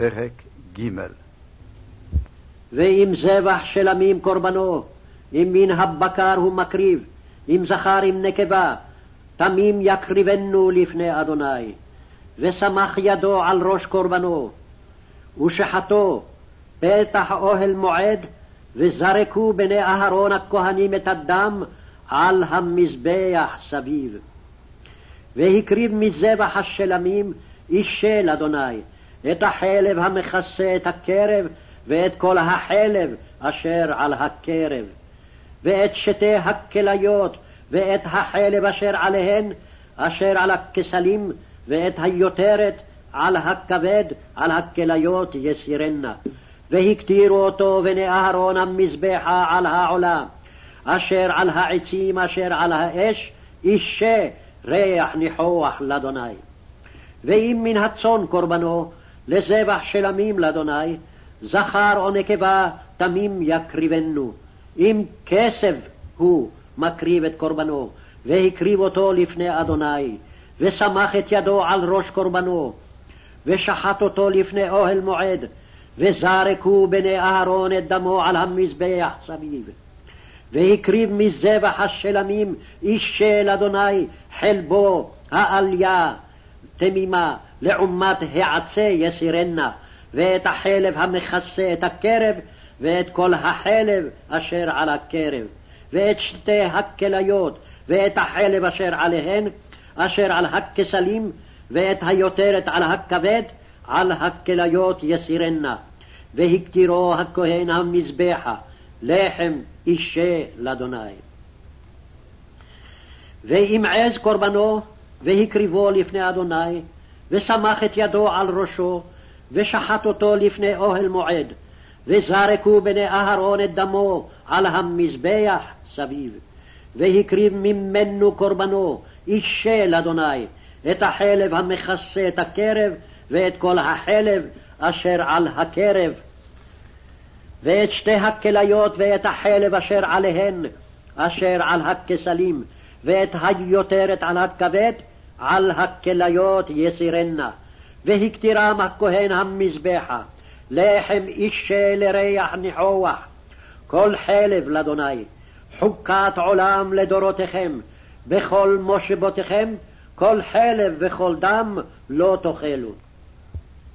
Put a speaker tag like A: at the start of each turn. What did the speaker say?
A: פרק ג'
B: ואם זבח של עמים קורבנו, אם מן הבקר הוא מקריב, אם זכר עם נקבה, תמים יקריבנו לפני אדוני. וסמך ידו על ראש קורבנו, ושחטו פתח אוהל מועד, וזרקו בני אהרון הכהנים את הדם על המזבח סביב. והקריב מזבח השלמים אישל אדוני, את החלב המכסה את הקרב, ואת כל החלב אשר על הקרב, ואת שתי הכליות, ואת החלב אשר עליהן, אשר על הכסלים, ואת היותרת על הכבד, על הכליות יסירנה. והקטירו אותו בני אהרון המזבחה על העולה, אשר על העצים אשר על האש, אישה ריח ניחוח לאדוני. ואם מן הצאן קורבנו, לזבח של עמים לאדוני, זכר או נקבה תמים יקריבנו. אם כסף הוא מקריב את קורבנו, והקריב אותו לפני אדוני, וסמך את ידו על ראש קורבנו, ושחט אותו לפני אוהל מועד, וזרקו בני אהרון את דמו על המזבח סביב. והקריב מזבח השלמים איש של אדוני חלבו העליה תמימה לעומת העצה יסירנה ואת החלב המכסה את הקרב ואת כל החלב אשר על הקרב ואת שתי הכליות ואת החלב אשר עליהן אשר על הכסלים ואת היותרת על הכבד על הכליות יסירנה והקטירו הכהן המזבחה לחם אישה לאדוני. ואמעז קורבנו, והקריבו לפני אדוני, וסמך את ידו על ראשו, ושחט אותו לפני אוהל מועד, וזרקו בני אהרון את דמו על המזבח סביב. והקריב ממנו קורבנו, אישה לאדוני, את החלב המכסה את הקרב, ואת כל החלב אשר על הקרב, ואת שתי הכליות ואת החלב אשר עליהן, אשר על הכסלים, ואת היותרת על הכבד, על הכליות יסירנה. והקטירם הכהן המזבחה, לחם אישה לריח ניחוח, כל חלב לאדוני, חוקת עולם לדורותיכם, בכל מושבותיכם, כל חלב וכל דם לא תאכלו.